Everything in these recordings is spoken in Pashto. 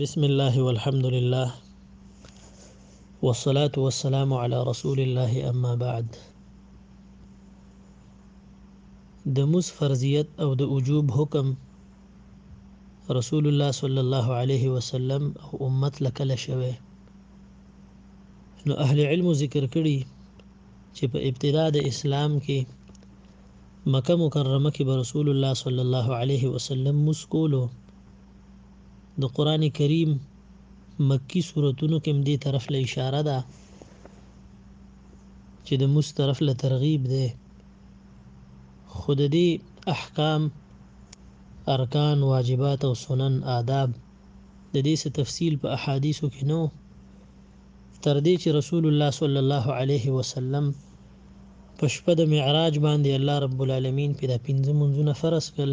بسم الله والحمد لله والصلاة والسلام على رسول الله أما بعد د موس فرضیت او د وجوب حکم رسول الله صلی الله علیه وسلم او امت لکله شوه نو اهل علم ذکر کړي چې په ابتدا د اسلام کې مکه مکرمه کې به رسول الله صلی الله علیه وسلم مونځ کولو، د قرآن کریم مکي سورتونو کې هم دې طرف له اشاره ده چې د مونځ طرف له ترغیب دی خو د دې احکام ارکان واجبات او سنن آداب د دې څه تفصیل په احادیثو کې نه تر دې چې رسول الله صلی الله علیه وسلم په شپه د معراج باندې الله رب العالمین پې دا پنځه منځونه فرض کړل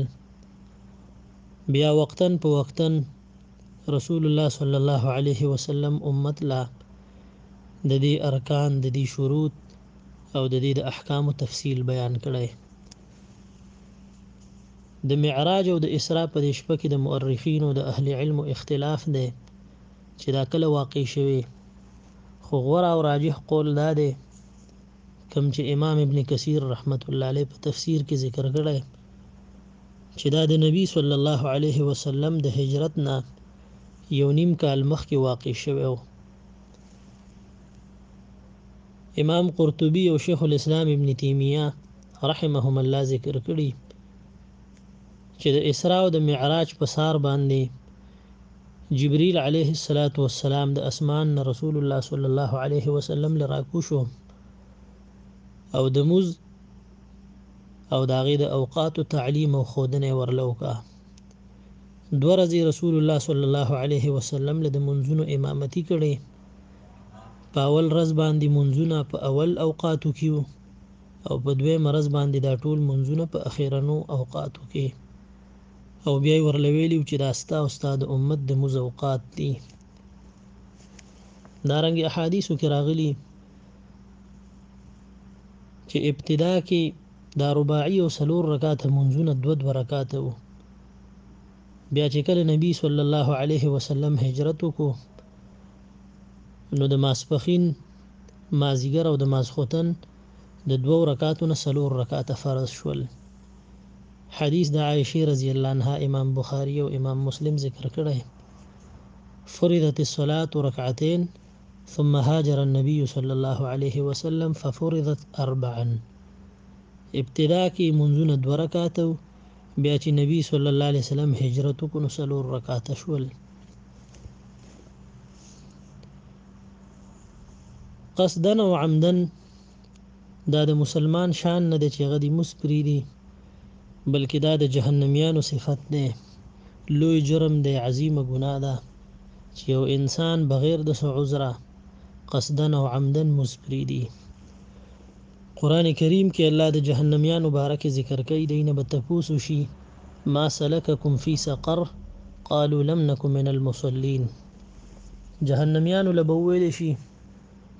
بیا وقتن په وقتن رسول الله صلی الله علیه وسلم امت لا د دې ارکان د دې شروط او د دې د احکام تفصیل بیان کړي د معراج او د اسراء په شپه کې د مؤرخینو د اهل علم اختلاف دی چې دا کله واقع شوې، خو غوره او راجح قول دا دی کوم چې امام ابن کثیر رحمت الله علیه په تفسیر کې ذکر کړی چې دا د نبی صلی الله علیه وسلم د هجرت نه یو نیم کال مخکې واقع شوی و امام قرطبي او شیخ الاسلام ابن تیمیه رحمهم الله ذکر کړي چې د اسراء او د معراج په سار باندې جبريل عليه الصلاة والسلام د اسمان نه رسول الله صلی الله عليه وسلم له راکوشو او د موز او د هغې د اوقاتو تعلیم او ښودنه ورله وکړه دوه ورځې رسول الله صلی الله علیه وسلم له د منځونو امامتي کړې په اول ورځ باندې منځونه په اول اوقاتو کې او په دويمه ورځ باندې دا ټول لمونځونه په اخيرنو اوقاتو کې او بيا يې ورله ويلي وو چې دا ستا او ستا د امت د لمونځ اوقات دي دارنګې احادیثو کې راغلي چې ابتدا کې دا رباعي او څلور رکعاته لمونځونه دوه دوه رکعاته وو بیا چې کله نبی صلی الله علیه وسلم هجرت وکړو نو د ماسپخین مازیګر او د ماسخوتن د دوو رکعاتو نه څلور رکعته فرض شول. حدیث د عائشې رضی الله عنها امام بخاري او امام مسلم ذکر کړی، فرضت الصلاة رکعتین ثم هاجر النبی صلی الله علیه وسلم ففرضت اربعا، ابتداء کې لمونځونه دوه رکعته وو، بیا چې نبی صلی الله علیه وسلم هجرت وکړو نو څلور رکعته شول. قصدا او عمدا دا د مسلمان شان نه دی چې هغه دې موس پریدي بلکې دا د جهنميانو صفت دی لوی جرم دی عظیمه ګناه ده چې یو انسان بغیر د څه عذره قصدا او عمدا موس پریدي قران کریم کې الله د جهنميانو باره کې ذکر کوي دینه به تپوس شي ما سلککم فی سقر قالوا لم نکن من المصلین جهنميانو له به وويل شي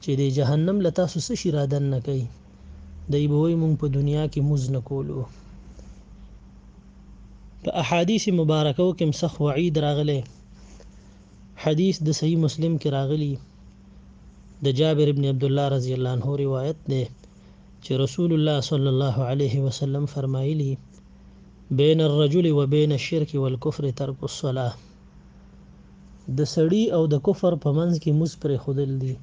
چې دی جهنم له تاسو څه شي را دننه کوي؟ دی به وایي موږ په دنیا کې موز نه کولو. په احادیث مبارکو کې مسخ وعید راغلی حدیث د صحیح مسلم کې راغلی د جابر ابن عبد الله رضی الله عنه روایت ده چې رسول الله صلی الله علیه وسلم فرمایلی بین الرجل وبین الشرك والكفر ترك الصلاه د سړي او د کفر په منځ کې موس پرېښودل دي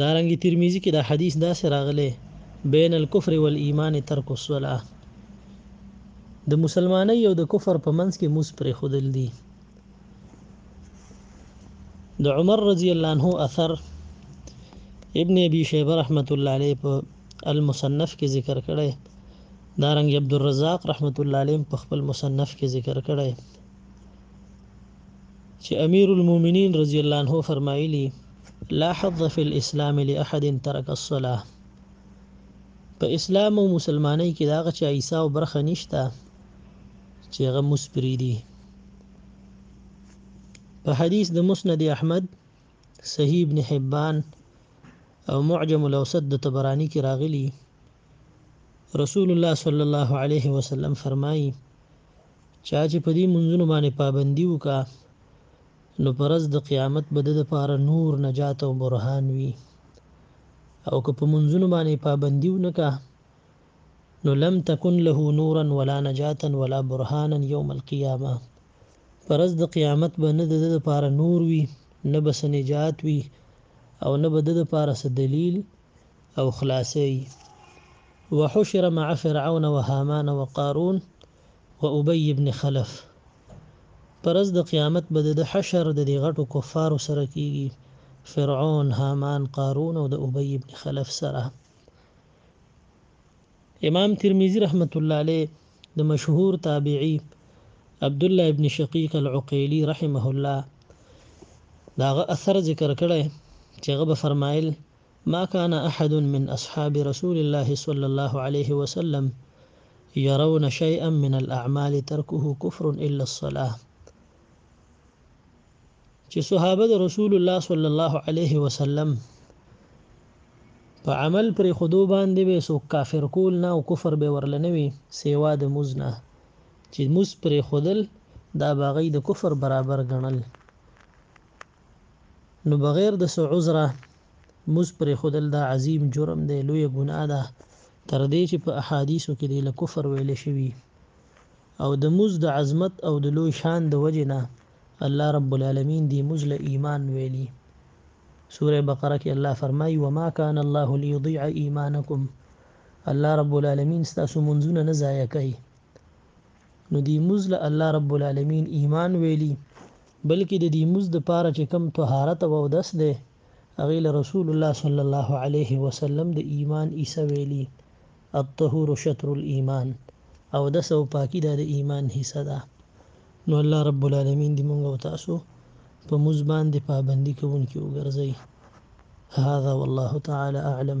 دارنګ ترمذی کې دا حدیث داسې راغلی بین الكفر والایمان ترک الصلاه د مسلمانۍ او د کفر په منځ کې موس پرېښودل دي د عمر رضی الله عنه اثر ابن ابي شيبه رحمت الله عليه په المصنف کې ذکر کړی دارنګ عبدالرزاق رحمت الله علیه هم په خپل مصنف کې ذکر کړی چې امیر المؤمنین رضی الله عنه فرمایلی لا حظ فی الاسلام لاحد ترک الصلاه په اسلام او مسلمانۍ کې دا غچا عیسی او برخه نشته چې هغه مسپری دي په حدیث د مسند احمد صحیح ابن حبان او معجم الاوسط د طبرانی کې راغلی رسول الله صلی الله علیه وسلم فرمایي چا چې په دې منځونو باندې پابندي وکا نو پرز د قیامت به د لپاره نور نجات او برهان وي او که په منځونو باندې پابندي ونکا نو لم تکن له نورا ولا نجاتا ولا برهانا یوم القیامه پرز د قیامت به نه د لپاره نور وي نه به نجات وي او نه به د لپاره څه دلیل او خلاصه يي، وحشر مع فرعون وهامان وقارون وابي ابن خلف، په ورځ د قيامت به دده حشر ددي غټو کفارو سره کيږي، فرعون، هامان، قارون او د ابي ابن خلف سره. امام ترمذي رحمة الله عليه د مشهور تابعي عبدالله ابن شقيق العقيلي رحمه الله د هغه اثر ذکر کړی چې هغه به فرمايل، ما کان احد من اصحاب رسول الله صلی الله علیه وسلم یرون شیئا من الاعمال ترکه کفر الا الصلاه چې صحابه د رسول الله صلی الله علیه وسلم په عمل پر خودو باندې به سو کافر کول نه او کفر به ورلنوي سیوا د مزنه چې مز پر خودل دا باغی د کفر برابر ګڼل نو بغیر د څه عذره مونځ پرېښودل دا عظیم جرم دی، لویه ګناه ده، تر دې چې په احادیثو کې دې له کفر ویل شوي او د مونځ د عظمت او د لوی شان د وجې نه الله رب العالمین دې مونځ له ایمان ویلي. سورة بقره کې الله فرمایي، وما کان الله لیضیع ایمانکم، الله رب العالمین ستاسو مونځونه نه ضایع کوي، نو دې مونځ له الله رب العالمین ایمان ویلي، بلکه د دې مونځ د پاره چې کوم طهارت او اودس دی هغې له رسول الله صلی الله علیه وسلم د ایمان حصه ویلي، الطهور شطر الایمان، اودس او پاکي دا د ایمان حصه ده. نو الله رب العالمین دې مونږ او تاسو په مونځ باندې پابندي کوونکي وګرځوي. هذا والله تعالی اعلم.